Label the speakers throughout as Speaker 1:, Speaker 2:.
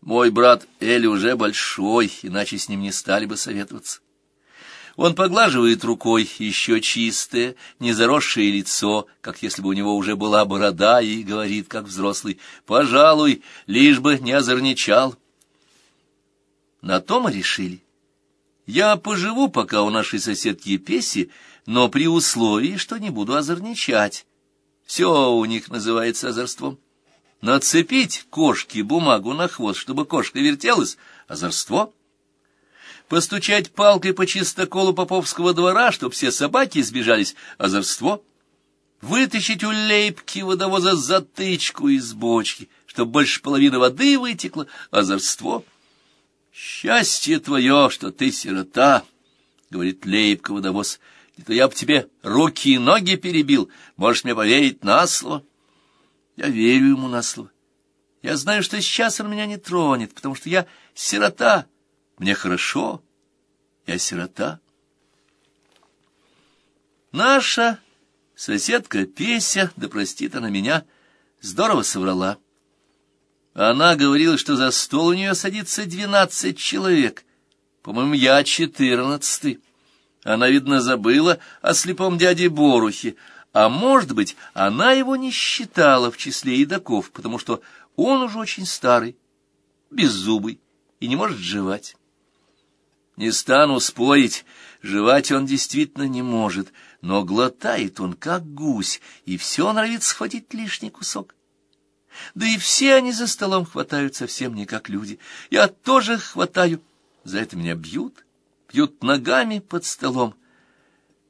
Speaker 1: Мой брат Эли уже большой, иначе с ним не стали бы советоваться. Он поглаживает рукой еще чистое, не заросшее лицо, как если бы у него уже была борода, и говорит, как взрослый, «Пожалуй, лишь бы не озорничал». На то мы решили. Я поживу пока у нашей соседки Песи, но при условии, что не буду озорничать. Все у них называется озорством. Нацепить кошке бумагу на хвост, чтобы кошка вертелась — озорство. Постучать палкой по чистоколу Поповского двора, чтобы все собаки сбежались — озорство. Вытащить у лейбки водовоза затычку из бочки, чтобы больше половины воды вытекло — озорство. «Счастье твое, что ты сирота!» — говорит лейбка водовоз. «Не то я бы тебе руки и ноги перебил, можешь мне поверить на слово». Я верю ему на слово. Я знаю, что сейчас он меня не тронет, потому что я сирота. Мне хорошо, я сирота. Наша соседка Песя, да простит она меня, здорово соврала. Она говорила, что за стол у нее садится двенадцать человек. По-моему, я четырнадцатый. Она, видно, забыла о слепом дяде Борухе, а может быть, она его не считала в числе едоков, потому что он уже очень старый, беззубый и не может жевать. Не стану спорить, жевать он действительно не может, но глотает он, как гусь, и все норовит схватить лишний кусок. Да и все они за столом хватают совсем не как люди. Я тоже хватаю. За это меня бьют, бьют ногами под столом.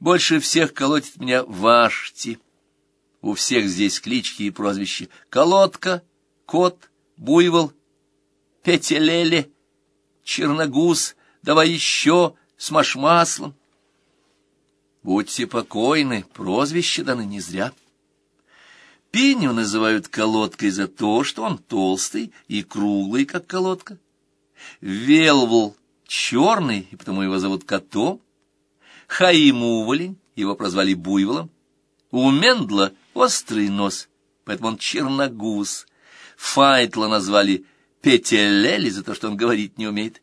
Speaker 1: Больше всех колотит меня Вашти. У всех здесь клички и прозвища. Колодка, Кот, Буйвол, Петелеле, Черногуз, давай еще, с маслом. Будьте покойны, прозвище даны не зря. Пиню называют колодкой за то, что он толстый и круглый, как колодка. Велвул черный, и потому его зовут котом. Хаим Уволень, его прозвали Буйволом. У Мендла острый нос, поэтому он черногуз. Файтла назвали Петелели за то, что он говорить не умеет.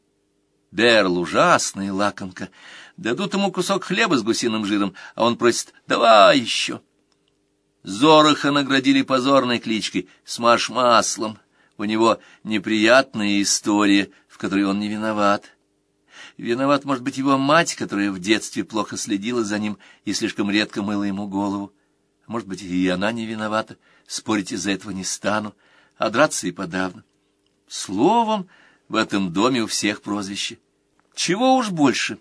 Speaker 1: Берл ужасный лакомка. Дадут ему кусок хлеба с гусиным жиром, а он просит «давай еще». Зороха наградили позорной кличкой «Смаш маслом». У него неприятная история, в которой он не виноват. Виноват, может быть, его мать, которая в детстве плохо следила за ним и слишком редко мыла ему голову. Может быть, и она не виновата. Спорить из-за этого не стану, а драться и подавно. Словом, в этом доме у всех прозвище. Чего уж больше.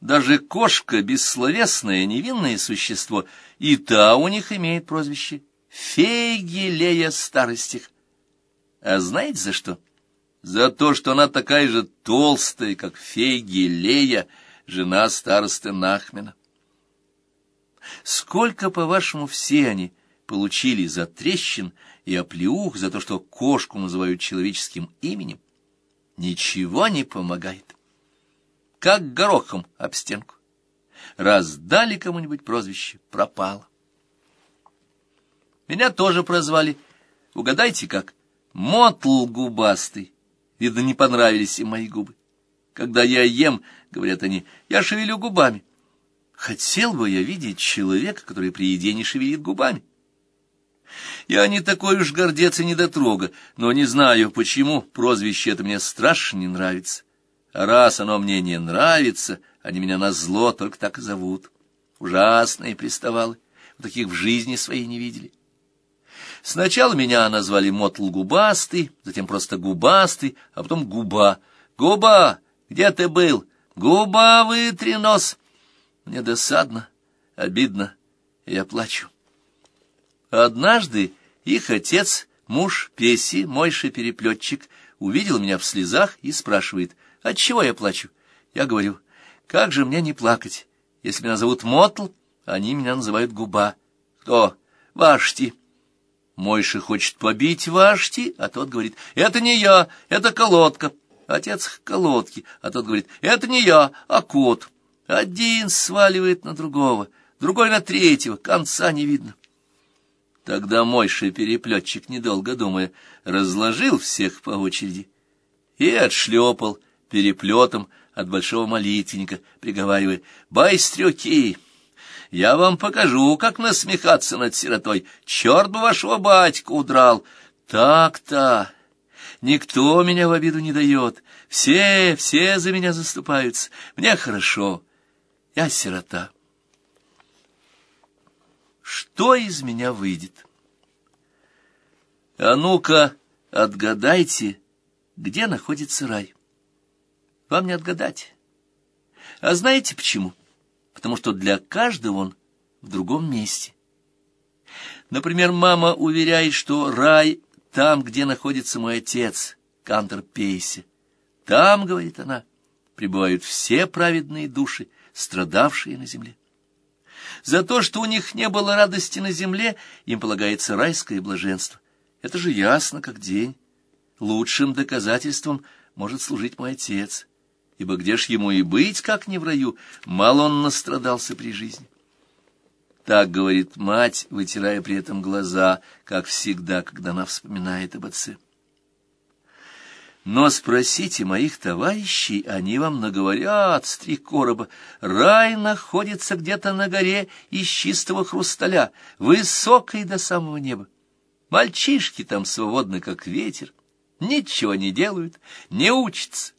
Speaker 1: Даже кошка, бессловесное, невинное существо, и та у них имеет прозвище Фейгелея старостих. А знаете за что? — за то, что она такая же толстая, как Фейги Лея, жена старосты Нахмена. Сколько, по-вашему, все они получили за трещин и оплеух за то, что кошку называют человеческим именем? Ничего не помогает. Как горохом об стенку. Раз дали кому-нибудь прозвище, пропало. Меня тоже прозвали, угадайте как, Мотл губастый. Видно, не понравились им мои губы. Когда я ем, говорят они, я шевелю губами. Хотел бы я видеть человека, который при еде не шевелит губами. Я не такой уж гордец и недотрога, но не знаю, почему прозвище это мне страшно не нравится. А раз оно мне не нравится, они меня на зло только так и зовут. Ужасные приставалы, таких в жизни своей не видели. Сначала меня назвали Мотл Губастый, затем просто Губастый, а потом Губа. Губа, где ты был? Губа, вытри нос. Мне досадно, обидно, я плачу. Однажды их отец, муж Песи, мойший переплетчик, увидел меня в слезах и спрашивает, отчего я плачу? Я говорю, как же мне не плакать? Если меня зовут Мотл, они меня называют Губа. Кто? Вашти. Мойша хочет побить Вашти, а тот говорит, это не я, это колодка. Отец колодки, а тот говорит, это не я, а кот. Один сваливает на другого, другой на третьего, конца не видно. Тогда Мойша переплетчик, недолго думая, разложил всех по очереди и отшлепал переплетом от большого молитвенника, приговаривая «Байстрюки!» Я вам покажу, как насмехаться над сиротой. Черт бы вашего батьку удрал. Так-то. Никто меня в обиду не дает. Все, все за меня заступаются. Мне хорошо. Я сирота. Что из меня выйдет? А ну-ка, отгадайте, где находится рай. Вам не отгадать. А знаете почему? Потому что для каждого он в другом месте. Например, мама уверяет, что рай там, где находится мой отец, Кантор Пейси. Там, говорит она, пребывают все праведные души, страдавшие на земле. За то, что у них не было радости на земле, им полагается райское блаженство. Это же ясно, как день. Лучшим доказательством может служить мой отец, ибо где ж ему и быть, как не в раю, мало он настрадался при жизни. Так говорит мать, вытирая при этом глаза, как всегда, когда она вспоминает об отце. Но спросите моих товарищей, они вам наговорят с три короба. Рай находится где-то на горе из чистого хрусталя, высокой до самого неба. Мальчишки там свободны, как ветер, ничего не делают, не учатся,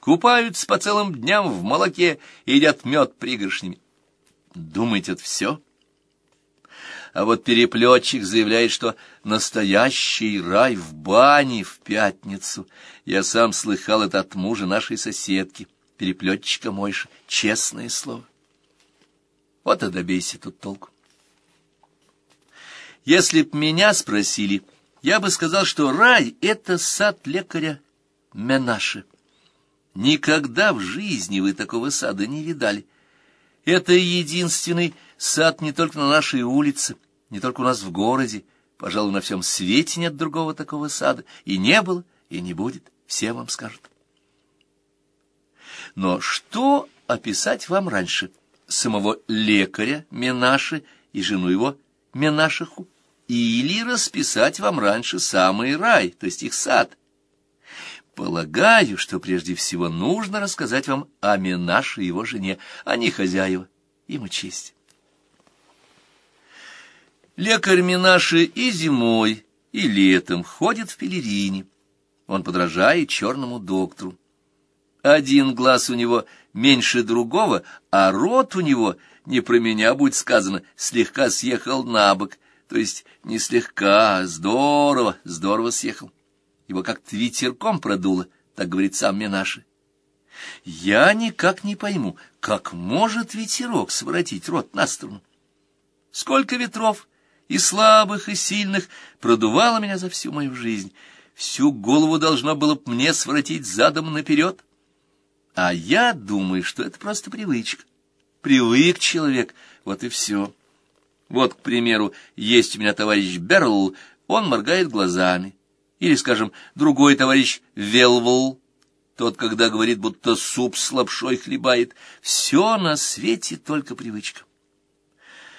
Speaker 1: купаются по целым дням в молоке и едят мед пригоршнями. Думаете, это все? А вот переплетчик заявляет, что настоящий рай в бане в пятницу. Я сам слыхал это от мужа нашей соседки, переплетчика Мойши, честное слово. Вот и добейся тут толку. Если б меня спросили, я бы сказал, что рай — это сад лекаря Менаши. Никогда в жизни вы такого сада не видали. Это единственный сад не только на нашей улице, не только у нас в городе, пожалуй, на всем свете нет другого такого сада, и не было, и не будет, все вам скажут. Но что описать вам раньше? Самого лекаря Менаши и жену его Менашиху? или расписать вам раньше самый рай, то есть их сад. Полагаю, что прежде всего нужно рассказать вам о Менаше и его жене, они хозяева, им и честь. Лекарь Минаши и зимой, и летом ходит в пелерине. Он подражает черному доктору. Один глаз у него меньше другого, а рот у него, не про меня будет сказано, слегка съехал на бок — то есть не слегка, а здорово, здорово съехал. Его как-то ветерком продуло, так говорит сам Минаши. Я никак не пойму, как может ветерок своротить рот на сторону. Сколько ветров, и слабых, и сильных, продувало меня за всю мою жизнь. Всю голову должно было б мне своротить задом наперед. А я думаю, что это просто привычка. Привык человек, вот и все. Вот, к примеру, есть у меня товарищ Берл, он моргает глазами. Или, скажем, другой товарищ Велвул, тот, когда говорит, будто суп с лапшой хлебает. Все на свете только привычка.